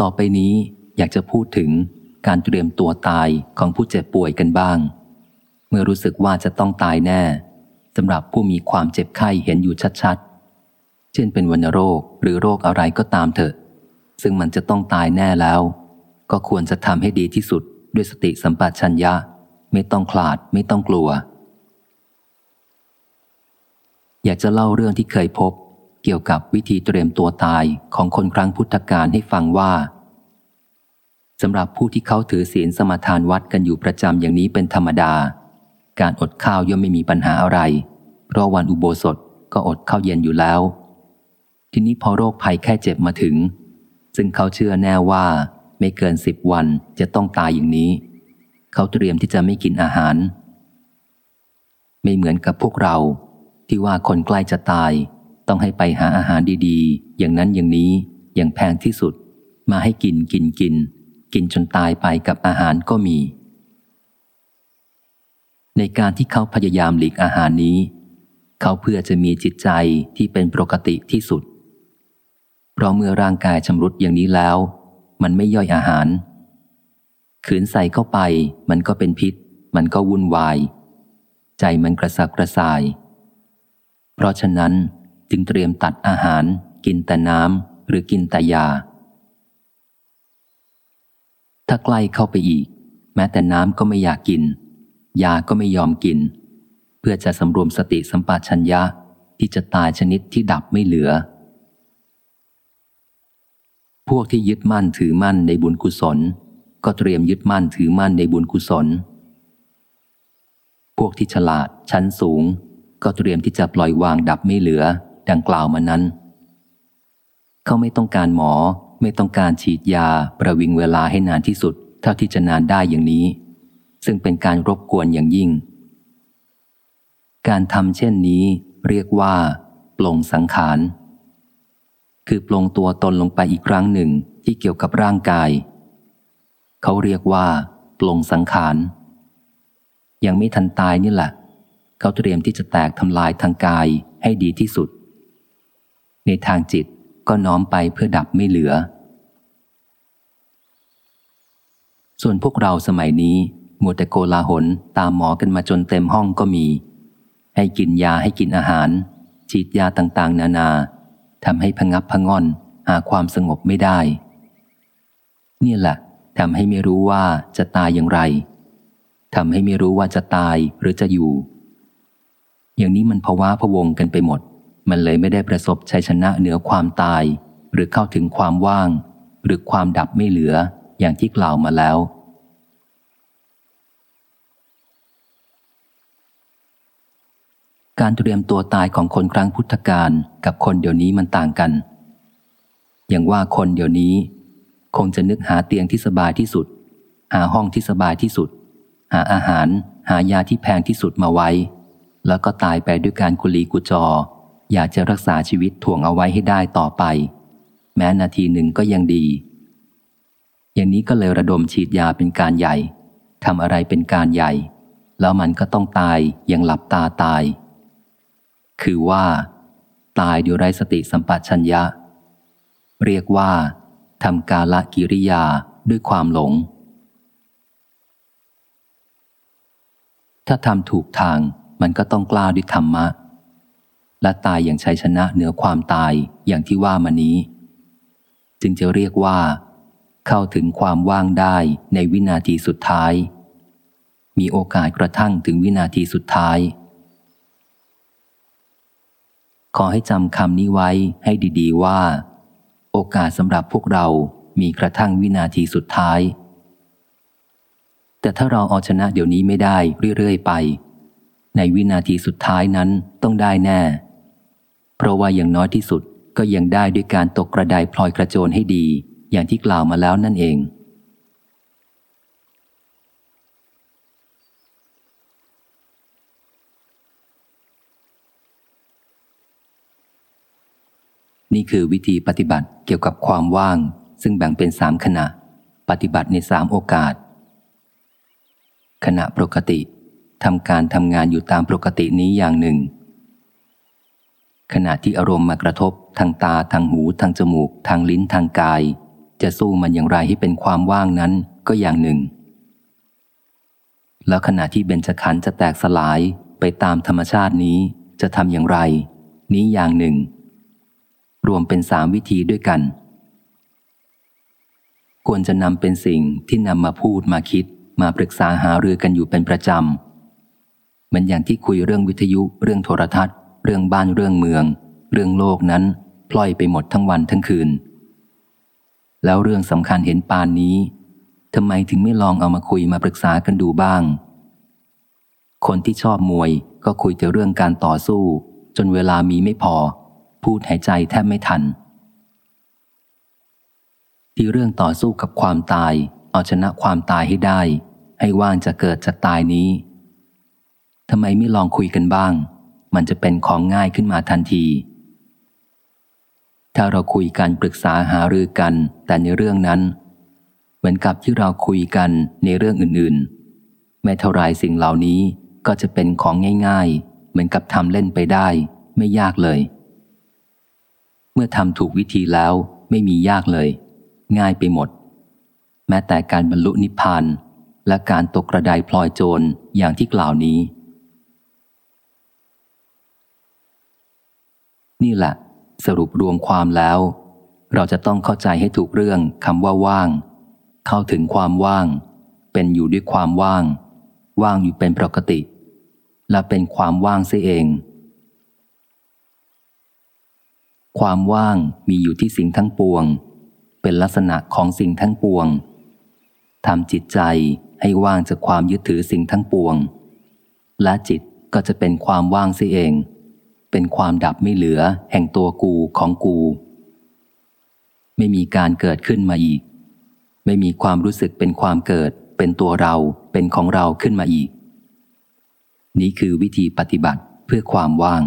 ต่อไปนี้อยากจะพูดถึงการเตรียมตัวตายของผู้เจ็บป่วยกันบ้าง เมื่อรู้สึกว่าจะต้องตายแน่สำหรับผู้มีความเจ็บไข้เห็นอยู่ชัดๆ เช่นเป็นวัณโรคหรือโรคอะไรก็ตามเถอะ ซึ่งมันจะต้องตายแน่แล้ว ก็ควรจะทำให้ดีที่สุดด้วยสติสัมปชัญญะ ไม่ต้องคลาดไม่ต้องกลัว อยากจะเล่าเรื่องที่เคยพบ เกี่ยวกับวิธีเตรียมตัวตายของคนครั้งพุทธกาลให้ฟังว่าสำหรับผู้ที่เขาถือศีลสมาทานวัดกันอยู่ประจำอย่างนี้เป็นธรรมดา การอดข้าวย่อมไม่มีปัญหาอะไร เพราะวันอุโบสถก็อดข้าวเย็นอยู่แล้ว ทีนี้พอโรคภัยแค่เจ็บมาถึง ซึ่งเขาเชื่อแน่ว่าไม่เกินสิบวันจะต้องตายอย่างนี้ เขาเตรียมที่จะไม่กินอาหาร ไม่เหมือนกับพวกเราที่ว่าคนใกล้จะตาย ต้องให้ไปหาอาหารดีๆ อย่างนั้นอย่างนี้ อย่างแพงที่สุด มาให้กินกินกิน กินจนตายไปกับอาหารก็มี ในการที่เขาพยายามหลีกอาหารนี้ เขาเพื่อจะมีจิตใจที่เป็นปกติที่สุด เพราะเมื่อร่างกายชำรุดอย่างนี้แล้ว มันไม่ย่อยอาหาร ขืนใส่เข้าไป มันก็เป็นพิษ มันก็วุ่นวาย ใจมันกระสับกระส่าย เพราะฉะนั้น จึงเตรียมตัดอาหาร กินแต่น้ำหรือกินแต่ยา ถ้าใกล้เข้าไปอีก แม้แต่น้ำก็ไม่อยากกิน ยาก็ไม่ยอมกิน เพื่อจะสำรวมสติสัมปชัญญะที่จะตายชนิดที่ดับไม่เหลือ พวกที่ยึดมั่นถือมั่นในบุญกุศล ก็เตรียมยึดมั่นถือมั่นในบุญกุศล พวกที่ฉลาดชั้นสูง ก็เตรียมที่จะปล่อยวางดับไม่เหลือ ดังกล่าวมานั้น เขาไม่ต้องการหมอ ไม่ต้องการฉีดยาประวิงเวลาให้นานที่สุด เท่าที่จะนานได้อย่างนี้ ซึ่งเป็นการรบกวนอย่างยิ่ง การทำเช่นนี้เรียกว่าปลงสังขาร คือปลงตัวตนลงไปอีกครั้งหนึ่งที่เกี่ยวกับร่างกาย เขาเรียกว่าปลงสังขาร ยังไม่ทันตายนี่แหละ เขาเตรียมที่จะแตกทำลายทางกายให้ดีที่สุด ในทางจิตก็น้อมไปเพื่อดับไม่เหลือ ส่วนพวกเราสมัยนี้มัวแต่โกลาหลตามหมอกันมาจนเต็มห้องก็มี ให้กินยาให้กินอาหาร ฉีดยาต่างๆ นานาทำให้พงับพงอนหาความสงบไม่ได้ เนี่ยแหละทำให้ไม่รู้ว่าจะตายอย่างไรทำให้ไม่รู้ว่าจะตายหรือจะอยู่ อย่างนี้มันภาวะพวงกันไปหมด มันเลยไม่ได้ประสบชัยชนะเหนือความตาย หรือเข้าถึงความว่าง หรือความดับไม่เหลืออย่างที่กล่าวมาแล้ว การเตรียมตัวตายของคนครั้งพุทธกาลกับคนเดี๋ยวนี้มันต่างกัน อย่างว่าคนเดี๋ยวนี้ คงจะนึกหาเตียงที่สบายที่สุด หาห้องที่สบายที่สุด หาอาหาร หายาที่แพงที่สุดมาไว้ แล้วก็ตายไปด้วยการกุลีกุจอ อยากจะรักษาชีวิตถ่วงเอาไว้ให้ได้ต่อไป แม้นาทีหนึ่งก็ยังดี อย่างนี้ก็เลยระดมฉีดยาเป็นการใหญ่ทำอะไรเป็นการใหญ่ แล้วมันก็ต้องตายอย่างหลับตาตาย คือว่า ตายด้วยไรสติสัมปชัญญะ เรียกว่าทำกาละกิริยาด้วยความหลง ถ้าทำถูกทางมันก็ต้องกล้าด้วยธรรมะ และตายอย่างชัยชนะเหนือความตายอย่างที่ว่ามานี้ จึงจะเรียกว่า เข้าถึงความว่างได้ในวินาทีสุดท้าย มีโอกาสกระทั่งถึงวินาทีสุดท้าย ขอให้จำคำนี้ไว้ให้ดีๆว่า โอกาสสำหรับพวกเรามีกระทั่งวินาทีสุดท้าย แต่ถ้าเราเอาชนะเดี๋ยวนี้ไม่ได้เรื่อยๆไป ในวินาทีสุดท้ายนั้นต้องได้แน่ เพราะว่าอย่างน้อยที่สุดก็ยังได้ด้วยการตกกระไดพลอยกระโจนให้ดี อย่างที่กล่าวมาแล้วนั่นเอง นี่คือวิธีปฏิบัติเกี่ยวกับความว่าง ซึ่งแบ่งเป็นสามขณะ ปฏิบัติในสามโอกาส ขณะปกติทำการทำงานอยู่ตามปกตินี้อย่างหนึ่ง ขณะที่อารมณ์มากระทบทางตาทางหูทางจมูก ทางลิ้นทางกาย จะสู้มันอย่างไรให้เป็นความว่างนั้นก็อย่างหนึ่ง แล้วขณะที่เบญจขันธ์จะแตกสลายไปตามธรรมชาตินี้จะทำอย่างไร นี้อย่างหนึ่ง รวมเป็นสามวิธีด้วยกัน ควรจะนำเป็นสิ่งที่นำมาพูดมาคิด มาปรึกษาหารือกันอยู่เป็นประจำมันอย่างที่คุยเรื่องวิทยุเรื่องโทรทัศน์ เรื่องบ้านเรื่องเมือง เรื่องโลกนั้นพล่อยไปหมดทั้งวันทั้งคืน แล้วเรื่องสำคัญเห็นปานนี้ทำไมถึงไม่ลองเอามาคุยมาปรึกษากันดูบ้าง คนที่ชอบมวยก็คุยแต่เรื่องการต่อสู้ จนเวลามีไม่พอ พูดหายใจแทบไม่ทัน ที่เรื่องต่อสู้กับความตาย เอาชนะความตายให้ได้ ให้ว่างจะเกิดจะตายนี้ทำไมไม่ลองคุยกันบ้าง มันจะเป็นของง่ายขึ้นมาทันที ถ้าเราคุยกันปรึกษาหารือกัน แต่ในเรื่องนั้น เหมือนกับที่เราคุยกันในเรื่องอื่นๆ ไม่เท่าไรสิ่งเหล่านี้ก็จะเป็นของง่ายๆ เหมือนกับทำเล่นไปได้ ไม่ยากเลย เมื่อทำถูกวิธีแล้วไม่มียากเลย ง่ายไปหมด แม้แต่การบรรลุนิพพานและการตกกระไดพลอยโจรอย่างที่กล่าวนี้ นี่แหละ สรุปรวมความแล้ว เราจะต้องเข้าใจให้ถูกเรื่องคำว่าว่าง เข้าถึงความว่าง เป็นอยู่ด้วยความว่าง ว่างอยู่เป็นปกติ และเป็นความว่างเสียเอง ความว่างมีอยู่ที่สิ่งทั้งปวง เป็นลักษณะของสิ่งทั้งปวงทำจิตใจให้ว่างจากความยึดถือสิ่งทั้งปวง และจิตก็จะเป็นความว่างเสียเอง เป็นความดับไม่เหลือ แห่งตัวกูของกู ไม่มีการเกิดขึ้นมาอีก ไม่มีความรู้สึกเป็นความเกิด เป็นตัวเราเป็นของเราขึ้นมาอีก นี้คือวิธีปฏิบัติเพื่อความว่าง